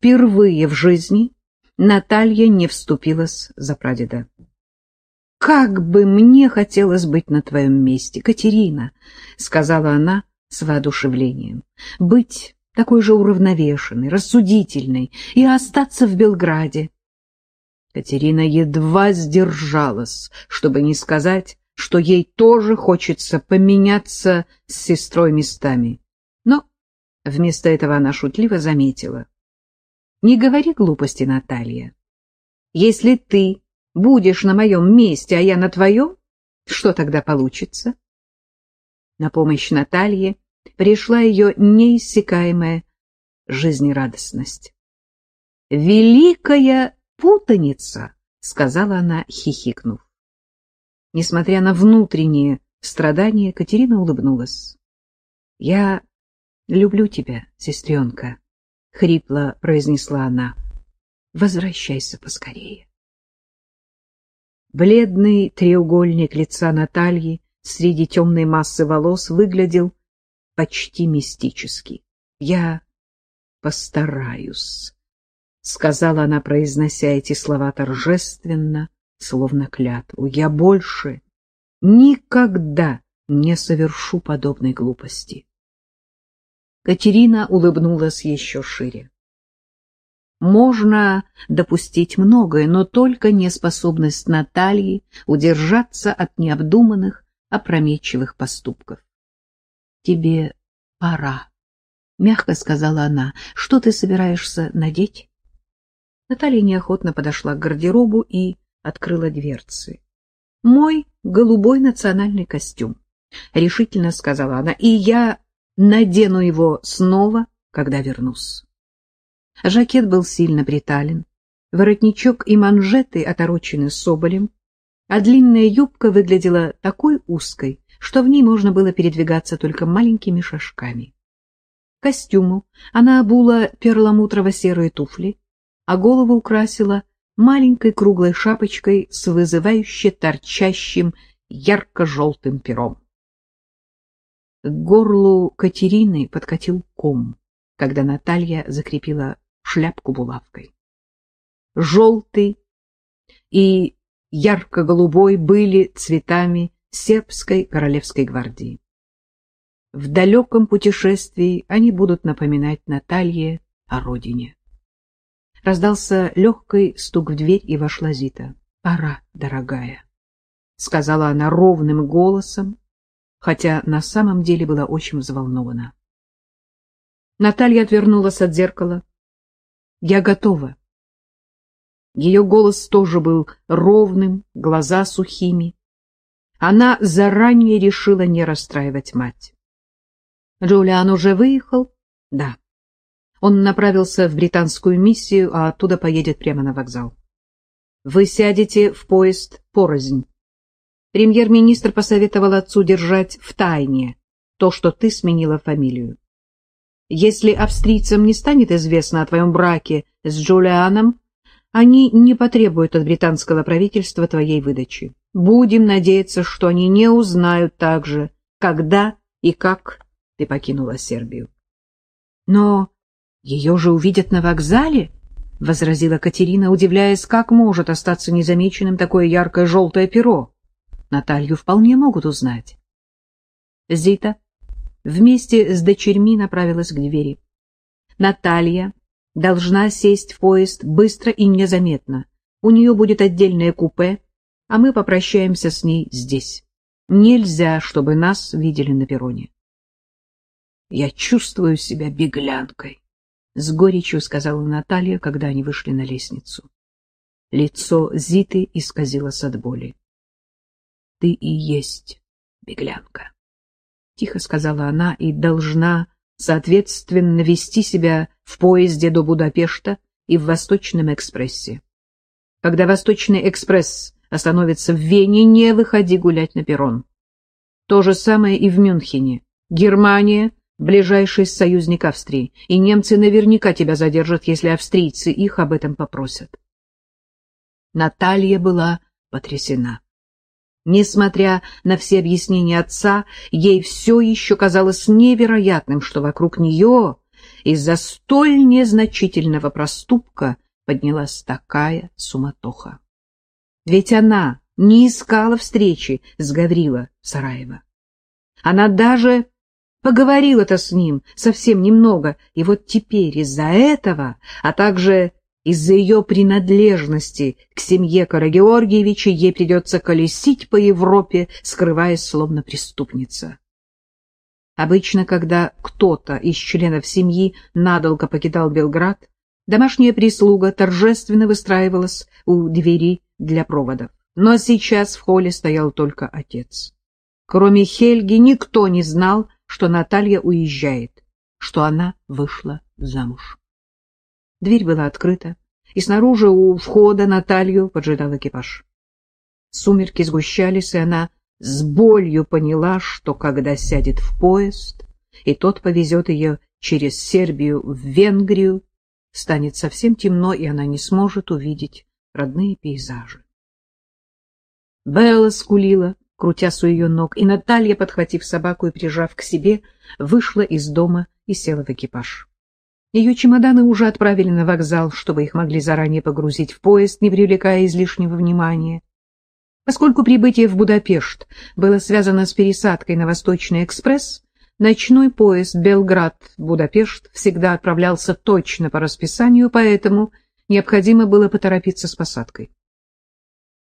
Впервые в жизни Наталья не вступилась за прадеда. «Как бы мне хотелось быть на твоем месте, Катерина!» — сказала она с воодушевлением. «Быть такой же уравновешенной, рассудительной и остаться в Белграде». Катерина едва сдержалась, чтобы не сказать, что ей тоже хочется поменяться с сестрой местами. Но вместо этого она шутливо заметила. Не говори глупости, Наталья. Если ты будешь на моем месте, а я на твоем, что тогда получится? На помощь Наталье пришла ее неиссякаемая жизнерадостность. «Великая путаница!» — сказала она, хихикнув. Несмотря на внутренние страдания, Катерина улыбнулась. — Я люблю тебя, сестренка, — хрипло произнесла она. — Возвращайся поскорее. Бледный треугольник лица Натальи среди темной массы волос выглядел почти мистически. — Я постараюсь, — сказала она, произнося эти слова торжественно, словно клятву. Я больше никогда не совершу подобной глупости. Катерина улыбнулась еще шире. Можно допустить многое, но только неспособность Натальи удержаться от необдуманных, опрометчивых поступков. — Тебе пора, — мягко сказала она. — Что ты собираешься надеть? Наталья неохотно подошла к гардеробу и открыла дверцы. — Мой голубой национальный костюм, — решительно сказала она, — и я надену его снова, когда вернусь. Жакет был сильно притален, воротничок и манжеты оторочены соболем, а длинная юбка выглядела такой узкой, что в ней можно было передвигаться только маленькими шажками. Костюму она обула перламутрово-серые туфли, а голову украсила маленькой круглой шапочкой с вызывающе торчащим ярко-желтым пером. К горлу Катерины подкатил ком, когда Наталья закрепила шляпку булавкой. Желтый и ярко-голубой были цветами сербской королевской гвардии. В далеком путешествии они будут напоминать Наталье о родине. Раздался легкий стук в дверь, и вошла Зита. — Пора, дорогая, — сказала она ровным голосом, хотя на самом деле была очень взволнована. Наталья отвернулась от зеркала. — Я готова. Ее голос тоже был ровным, глаза сухими. Она заранее решила не расстраивать мать. — Джулиан уже выехал? — Да. Он направился в британскую миссию, а оттуда поедет прямо на вокзал. Вы сядете в поезд порознь. Премьер-министр посоветовал отцу держать в тайне то, что ты сменила фамилию. Если австрийцам не станет известно о твоем браке с Джулианом, они не потребуют от британского правительства твоей выдачи. Будем надеяться, что они не узнают также, когда и как ты покинула Сербию. Но ее же увидят на вокзале, — возразила Катерина, удивляясь, как может остаться незамеченным такое яркое желтое перо. Наталью вполне могут узнать. Зита вместе с дочерьми направилась к двери. Наталья должна сесть в поезд быстро и незаметно. У нее будет отдельное купе, а мы попрощаемся с ней здесь. Нельзя, чтобы нас видели на перроне. Я чувствую себя беглянкой. — с горечью сказала Наталья, когда они вышли на лестницу. Лицо Зиты исказилось от боли. — Ты и есть беглянка, — тихо сказала она, и должна, соответственно, вести себя в поезде до Будапешта и в Восточном экспрессе. Когда Восточный экспресс остановится в Вене, не выходи гулять на перрон. То же самое и в Мюнхене. Германия ближайший союзник Австрии, и немцы наверняка тебя задержат, если австрийцы их об этом попросят. Наталья была потрясена. Несмотря на все объяснения отца, ей все еще казалось невероятным, что вокруг нее из-за столь незначительного проступка поднялась такая суматоха. Ведь она не искала встречи с Гаврила Сараева. Она даже поговорила-то с ним совсем немного, и вот теперь из-за этого, а также из-за ее принадлежности к семье Карагеоргиевича ей придется колесить по Европе, скрываясь словно преступница. Обычно, когда кто-то из членов семьи надолго покидал Белград, домашняя прислуга торжественно выстраивалась у двери для проводов. Но сейчас в холле стоял только отец. Кроме Хельги никто не знал, что Наталья уезжает, что она вышла замуж. Дверь была открыта, и снаружи у входа Наталью поджидал экипаж. Сумерки сгущались, и она с болью поняла, что когда сядет в поезд, и тот повезет ее через Сербию в Венгрию, станет совсем темно, и она не сможет увидеть родные пейзажи. Белла скулила, крутясь у ее ног, и Наталья, подхватив собаку и прижав к себе, вышла из дома и села в экипаж. Ее чемоданы уже отправили на вокзал, чтобы их могли заранее погрузить в поезд, не привлекая излишнего внимания. Поскольку прибытие в Будапешт было связано с пересадкой на Восточный экспресс, ночной поезд Белград-Будапешт всегда отправлялся точно по расписанию, поэтому необходимо было поторопиться с посадкой.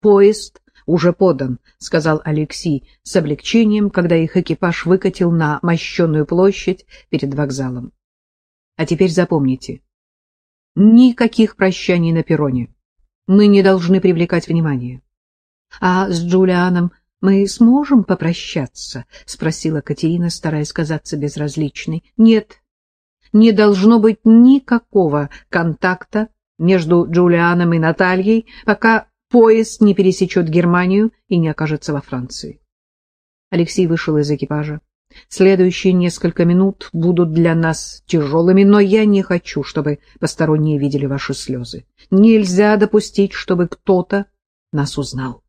Поезд уже подан, — сказал Алексей с облегчением, когда их экипаж выкатил на мощенную площадь перед вокзалом. А теперь запомните. Никаких прощаний на перроне. Мы не должны привлекать внимание. — А с Джулианом мы сможем попрощаться? — спросила Катерина, стараясь казаться безразличной. — Нет, не должно быть никакого контакта между Джулианом и Натальей, пока поезд не пересечет Германию и не окажется во Франции. Алексей вышел из экипажа. Следующие несколько минут будут для нас тяжелыми, но я не хочу, чтобы посторонние видели ваши слезы. Нельзя допустить, чтобы кто-то нас узнал.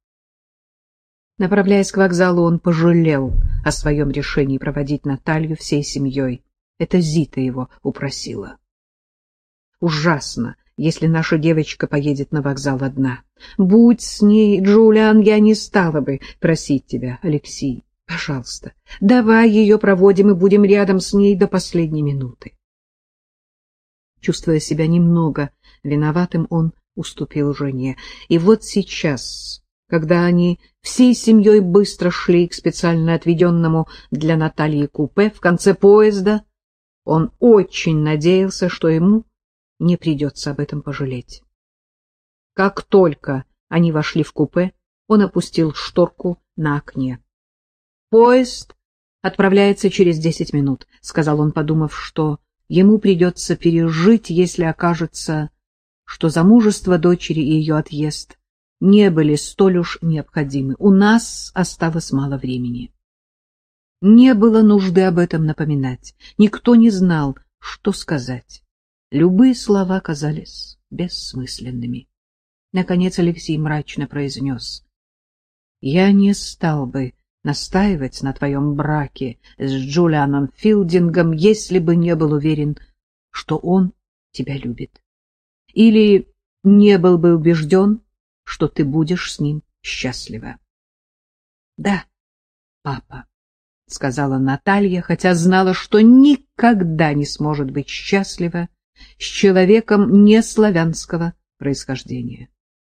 Направляясь к вокзалу, он пожалел о своем решении проводить Наталью всей семьей. Это Зита его упросила. Ужасно, если наша девочка поедет на вокзал одна. Будь с ней, Джулиан, я не стала бы просить тебя, Алексей. Пожалуйста, давай ее проводим и будем рядом с ней до последней минуты. Чувствуя себя немного виноватым, он уступил жене. И вот сейчас, когда они всей семьей быстро шли к специально отведенному для Натальи купе в конце поезда, он очень надеялся, что ему не придется об этом пожалеть. Как только они вошли в купе, он опустил шторку на окне. Поезд отправляется через десять минут, — сказал он, подумав, что ему придется пережить, если окажется, что замужество дочери и ее отъезд не были столь уж необходимы. У нас осталось мало времени. Не было нужды об этом напоминать. Никто не знал, что сказать. Любые слова казались бессмысленными. Наконец Алексей мрачно произнес. — Я не стал бы настаивать на твоем браке с Джулианом Филдингом, если бы не был уверен, что он тебя любит. Или не был бы убежден, что ты будешь с ним счастлива. — Да, папа, — сказала Наталья, хотя знала, что никогда не сможет быть счастлива с человеком неславянского происхождения.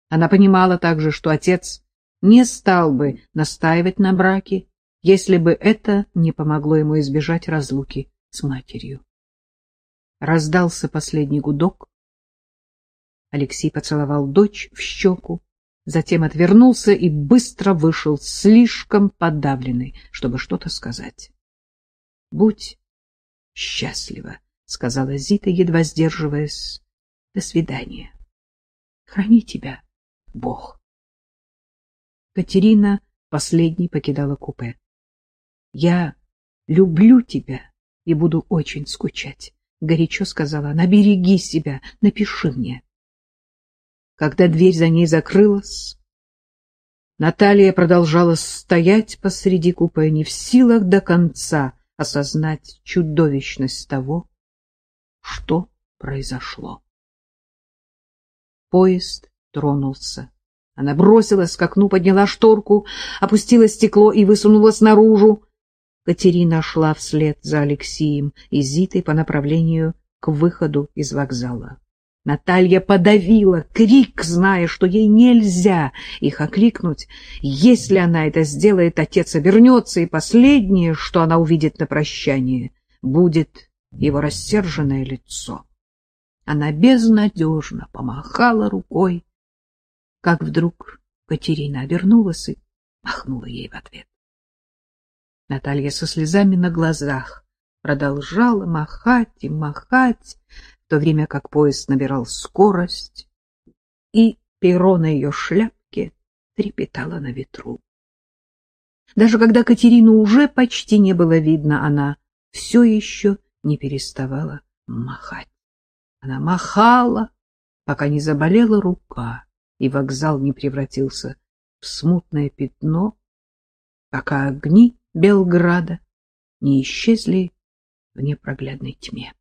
Она понимала также, что отец не стал бы настаивать на браке, если бы это не помогло ему избежать разлуки с матерью. Раздался последний гудок. Алексей поцеловал дочь в щеку, затем отвернулся и быстро вышел, слишком подавленный, чтобы что-то сказать. — Будь счастлива, — сказала Зита, едва сдерживаясь. — До свидания. Храни тебя, Бог. Катерина последней покидала купе. — Я люблю тебя и буду очень скучать, — горячо сказала она. — Береги себя, напиши мне. Когда дверь за ней закрылась, Наталья продолжала стоять посреди купе, не в силах до конца осознать чудовищность того, что произошло. Поезд тронулся. Она бросилась к окну, подняла шторку, опустила стекло и высунулась наружу. Катерина шла вслед за Алексеем и Зитой по направлению к выходу из вокзала. Наталья подавила крик, зная, что ей нельзя их окликнуть. Если она это сделает, отец обернется, и последнее, что она увидит на прощание, будет его рассерженное лицо. Она безнадежно помахала рукой, как вдруг Катерина обернулась и махнула ей в ответ. Наталья со слезами на глазах продолжала махать и махать, в то время как поезд набирал скорость, и перо на ее шляпке трепетало на ветру. Даже когда Катерину уже почти не было видно, она все еще не переставала махать. Она махала, пока не заболела рука, и вокзал не превратился в смутное пятно, пока огни Белграда не исчезли в непроглядной тьме.